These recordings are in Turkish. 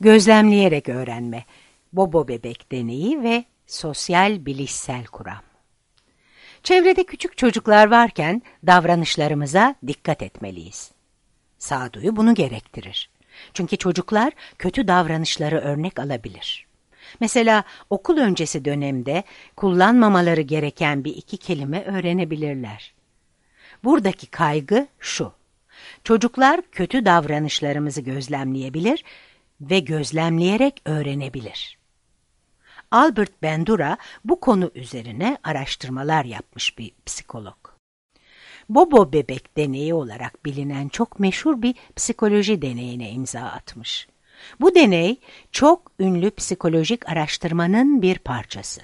Gözlemleyerek öğrenme, Bobo bebek deneyi ve sosyal bilişsel kuram. Çevrede küçük çocuklar varken davranışlarımıza dikkat etmeliyiz. Sağduyu bunu gerektirir. Çünkü çocuklar kötü davranışları örnek alabilir. Mesela okul öncesi dönemde kullanmamaları gereken bir iki kelime öğrenebilirler. Buradaki kaygı şu. Çocuklar kötü davranışlarımızı gözlemleyebilir ve gözlemleyerek öğrenebilir. Albert Bandura bu konu üzerine araştırmalar yapmış bir psikolog. Bobo bebek deneyi olarak bilinen çok meşhur bir psikoloji deneyine imza atmış. Bu deney çok ünlü psikolojik araştırmanın bir parçası.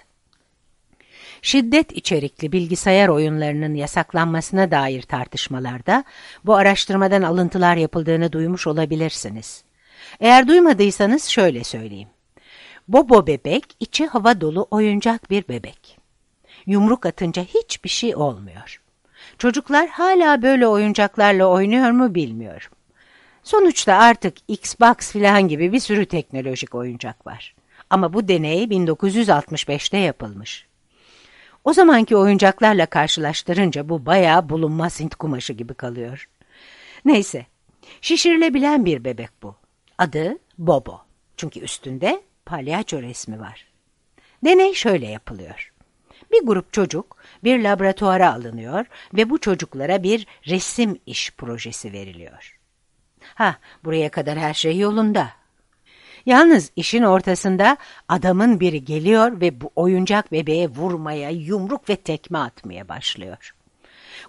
Şiddet içerikli bilgisayar oyunlarının yasaklanmasına dair tartışmalarda bu araştırmadan alıntılar yapıldığını duymuş olabilirsiniz. Eğer duymadıysanız şöyle söyleyeyim. Bobo bebek içi hava dolu oyuncak bir bebek. Yumruk atınca hiçbir şey olmuyor. Çocuklar hala böyle oyuncaklarla oynuyor mu bilmiyorum. Sonuçta artık Xbox filan gibi bir sürü teknolojik oyuncak var. Ama bu deney 1965'te yapılmış. O zamanki oyuncaklarla karşılaştırınca bu bayağı bulunmaz Hint kumaşı gibi kalıyor. Neyse, şişirilebilen bir bebek bu. Adı Bobo. Çünkü üstünde palyaço resmi var. Deney şöyle yapılıyor. Bir grup çocuk bir laboratuvara alınıyor ve bu çocuklara bir resim iş projesi veriliyor. Ha, buraya kadar her şey yolunda. Yalnız işin ortasında adamın biri geliyor ve bu oyuncak bebeğe vurmaya, yumruk ve tekme atmaya başlıyor.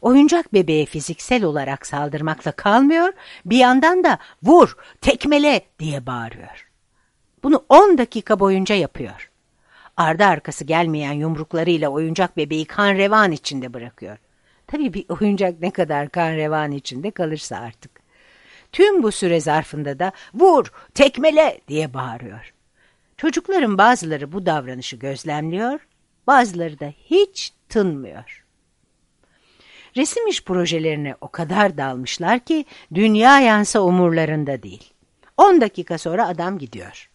Oyuncak bebeğe fiziksel olarak saldırmakla kalmıyor, bir yandan da vur, tekmele diye bağırıyor. Bunu 10 dakika boyunca yapıyor. Ardı arkası gelmeyen yumruklarıyla oyuncak bebeği kan revan içinde bırakıyor. Tabii bir oyuncak ne kadar kan revan içinde kalırsa artık. Tüm bu süre zarfında da vur, tekmele diye bağırıyor. Çocukların bazıları bu davranışı gözlemliyor, bazıları da hiç tınmıyor. Resim iş projelerine o kadar dalmışlar ki dünya yansa umurlarında değil. 10 dakika sonra adam gidiyor.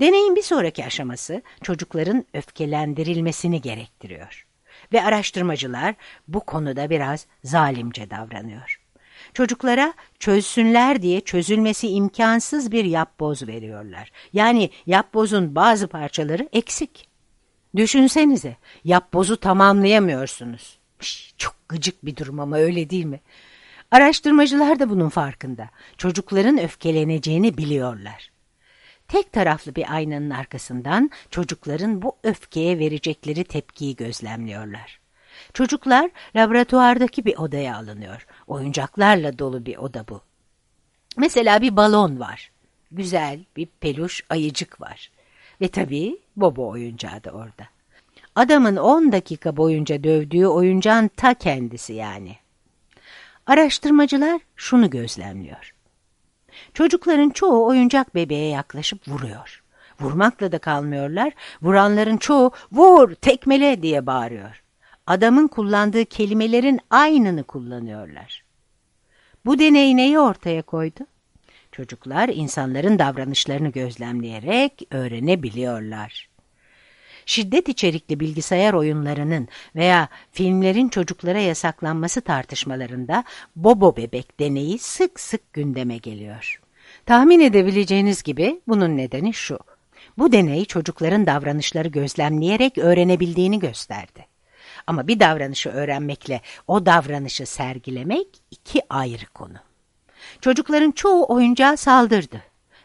Deneyin bir sonraki aşaması çocukların öfkelendirilmesini gerektiriyor. Ve araştırmacılar bu konuda biraz zalimce davranıyor. Çocuklara çözsünler diye çözülmesi imkansız bir yapboz veriyorlar. Yani yapbozun bazı parçaları eksik. Düşünsenize yapbozu tamamlayamıyorsunuz. Çok gıcık bir durum ama öyle değil mi? Araştırmacılar da bunun farkında. Çocukların öfkeleneceğini biliyorlar. Tek taraflı bir aynanın arkasından çocukların bu öfkeye verecekleri tepkiyi gözlemliyorlar. Çocuklar laboratuvardaki bir odaya alınıyor. Oyuncaklarla dolu bir oda bu. Mesela bir balon var. Güzel bir peluş ayıcık var. Ve tabii Bobo oyuncağı da orada. Adamın 10 dakika boyunca dövdüğü oyuncağın ta kendisi yani. Araştırmacılar şunu gözlemliyor. Çocukların çoğu oyuncak bebeğe yaklaşıp vuruyor. Vurmakla da kalmıyorlar. Vuranların çoğu vur, tekmele diye bağırıyor. Adamın kullandığı kelimelerin aynını kullanıyorlar. Bu deney neyi ortaya koydu? Çocuklar insanların davranışlarını gözlemleyerek öğrenebiliyorlar. Şiddet içerikli bilgisayar oyunlarının veya filmlerin çocuklara yasaklanması tartışmalarında Bobo bebek deneyi sık sık gündeme geliyor. Tahmin edebileceğiniz gibi bunun nedeni şu. Bu deney çocukların davranışları gözlemleyerek öğrenebildiğini gösterdi. Ama bir davranışı öğrenmekle o davranışı sergilemek iki ayrı konu. Çocukların çoğu oyuncağa saldırdı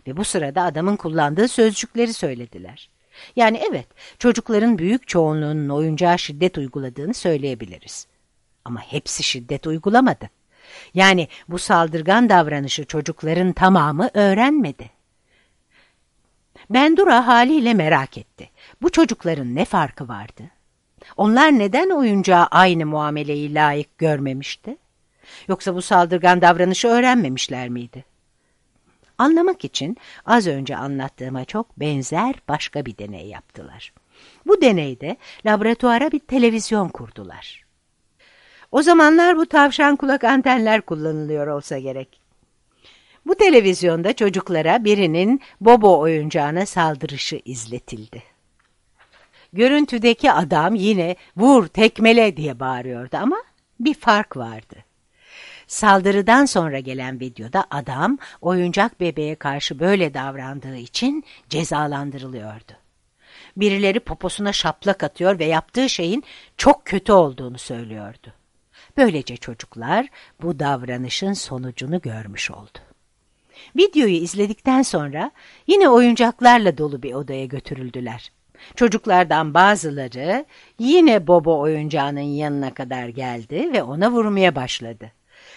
ve bu sırada adamın kullandığı sözcükleri söylediler. Yani evet, çocukların büyük çoğunluğunun oyuncağa şiddet uyguladığını söyleyebiliriz. Ama hepsi şiddet uygulamadı. Yani bu saldırgan davranışı çocukların tamamı öğrenmedi. Bendura haliyle merak etti. Bu çocukların ne farkı vardı? Onlar neden oyuncağa aynı muameleyi layık görmemişti? Yoksa bu saldırgan davranışı öğrenmemişler miydi? Anlamak için az önce anlattığıma çok benzer başka bir deney yaptılar. Bu deneyde laboratuvara bir televizyon kurdular. O zamanlar bu tavşan kulak antenler kullanılıyor olsa gerek. Bu televizyonda çocuklara birinin Bobo oyuncağına saldırışı izletildi. Görüntüdeki adam yine vur tekmele diye bağırıyordu ama bir fark vardı. Saldırıdan sonra gelen videoda adam oyuncak bebeğe karşı böyle davrandığı için cezalandırılıyordu. Birileri poposuna şaplak atıyor ve yaptığı şeyin çok kötü olduğunu söylüyordu. Böylece çocuklar bu davranışın sonucunu görmüş oldu. Videoyu izledikten sonra yine oyuncaklarla dolu bir odaya götürüldüler. Çocuklardan bazıları yine Bobo oyuncağının yanına kadar geldi ve ona vurmaya başladı.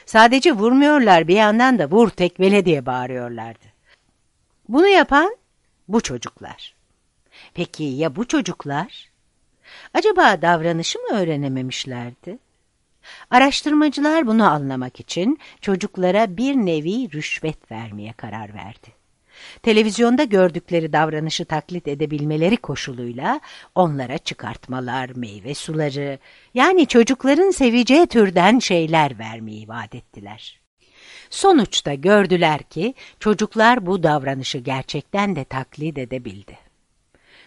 Sadece vurmuyorlar bir yandan da vur tekmele diye bağırıyorlardı. Bunu yapan bu çocuklar. Peki ya bu çocuklar? Acaba davranışı mı öğrenememişlerdi? Araştırmacılar bunu anlamak için çocuklara bir nevi rüşvet vermeye karar verdi. Televizyonda gördükleri davranışı taklit edebilmeleri koşuluyla onlara çıkartmalar, meyve suları yani çocukların seveceği türden şeyler vermeyi vaat ettiler. Sonuçta gördüler ki çocuklar bu davranışı gerçekten de taklit edebildi.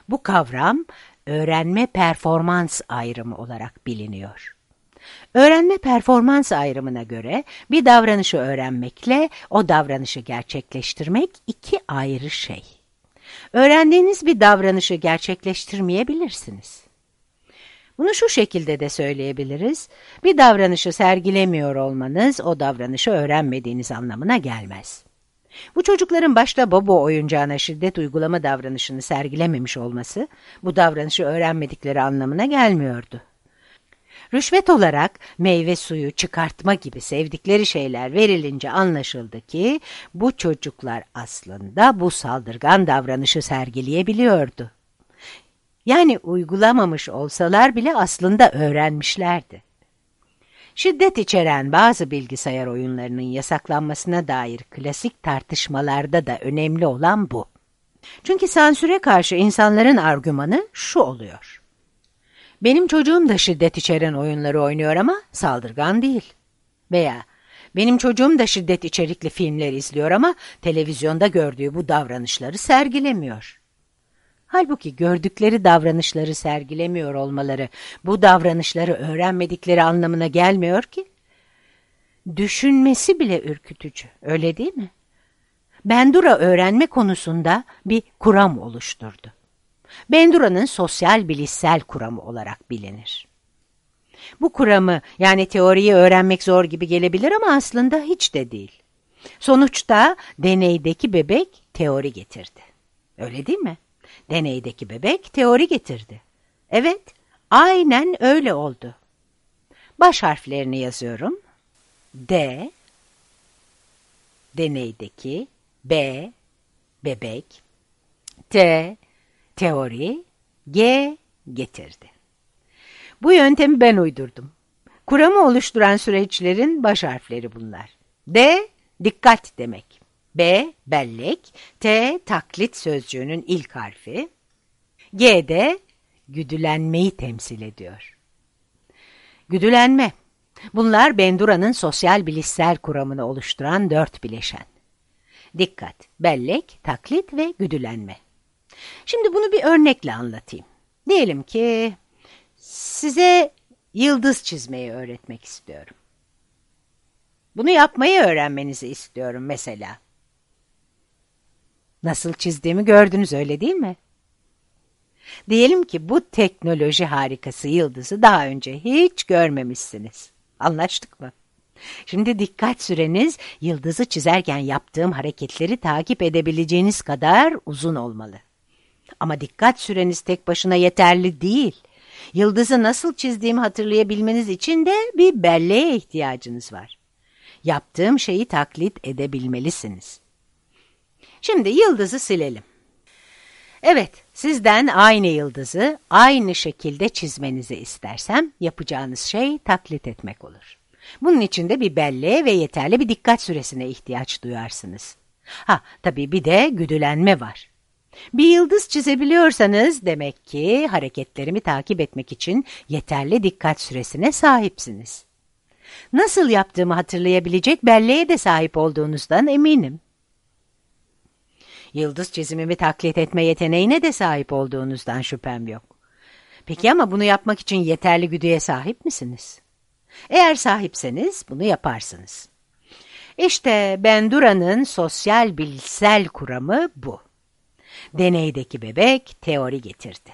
Bu kavram öğrenme performans ayrımı olarak biliniyor. Öğrenme performans ayrımına göre bir davranışı öğrenmekle o davranışı gerçekleştirmek iki ayrı şey. Öğrendiğiniz bir davranışı gerçekleştirmeyebilirsiniz. Bunu şu şekilde de söyleyebiliriz. Bir davranışı sergilemiyor olmanız o davranışı öğrenmediğiniz anlamına gelmez. Bu çocukların başta Bobo oyuncağına şiddet uygulama davranışını sergilememiş olması bu davranışı öğrenmedikleri anlamına gelmiyordu. Rüşvet olarak meyve suyu çıkartma gibi sevdikleri şeyler verilince anlaşıldı ki bu çocuklar aslında bu saldırgan davranışı sergileyebiliyordu. Yani uygulamamış olsalar bile aslında öğrenmişlerdi. Şiddet içeren bazı bilgisayar oyunlarının yasaklanmasına dair klasik tartışmalarda da önemli olan bu. Çünkü sansüre karşı insanların argümanı şu oluyor. Benim çocuğum da şiddet içeren oyunları oynuyor ama saldırgan değil. Veya benim çocuğum da şiddet içerikli filmler izliyor ama televizyonda gördüğü bu davranışları sergilemiyor. Halbuki gördükleri davranışları sergilemiyor olmaları bu davranışları öğrenmedikleri anlamına gelmiyor ki. Düşünmesi bile ürkütücü, öyle değil mi? Bendura öğrenme konusunda bir kuram oluşturdu. Bendura'nın sosyal bilişsel kuramı olarak bilinir. Bu kuramı yani teoriyi öğrenmek zor gibi gelebilir ama aslında hiç de değil. Sonuçta deneydeki bebek teori getirdi. Öyle değil mi? Deneydeki bebek teori getirdi. Evet, aynen öyle oldu. Baş harflerini yazıyorum. D, deneydeki, B, bebek, T, teori, G, getirdi. Bu yöntemi ben uydurdum. Kuramı oluşturan süreçlerin baş harfleri bunlar. D, dikkat demek. B. Bellek. T. Taklit sözcüğünün ilk harfi. G de güdülenmeyi temsil ediyor. Güdülenme. Bunlar Bendura'nın sosyal bilişsel kuramını oluşturan dört bileşen. Dikkat, bellek, taklit ve güdülenme. Şimdi bunu bir örnekle anlatayım. Diyelim ki size yıldız çizmeyi öğretmek istiyorum. Bunu yapmayı öğrenmenizi istiyorum mesela. Nasıl çizdiğimi gördünüz öyle değil mi? Diyelim ki bu teknoloji harikası yıldızı daha önce hiç görmemişsiniz. Anlaştık mı? Şimdi dikkat süreniz yıldızı çizerken yaptığım hareketleri takip edebileceğiniz kadar uzun olmalı. Ama dikkat süreniz tek başına yeterli değil. Yıldızı nasıl çizdiğimi hatırlayabilmeniz için de bir belleğe ihtiyacınız var. Yaptığım şeyi taklit edebilmelisiniz. Şimdi yıldızı silelim. Evet, sizden aynı yıldızı aynı şekilde çizmenizi istersem yapacağınız şey taklit etmek olur. Bunun için de bir belleğe ve yeterli bir dikkat süresine ihtiyaç duyarsınız. Ha, tabii bir de güdülenme var. Bir yıldız çizebiliyorsanız demek ki hareketlerimi takip etmek için yeterli dikkat süresine sahipsiniz. Nasıl yaptığımı hatırlayabilecek belleğe de sahip olduğunuzdan eminim. Yıldız çizimimi taklit etme yeteneğine de sahip olduğunuzdan şüphem yok. Peki ama bunu yapmak için yeterli güdüye sahip misiniz? Eğer sahipseniz bunu yaparsınız. İşte Bendura'nın sosyal bilişsel kuramı bu. Deneydeki bebek teori getirdi.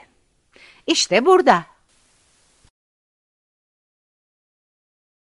İşte burada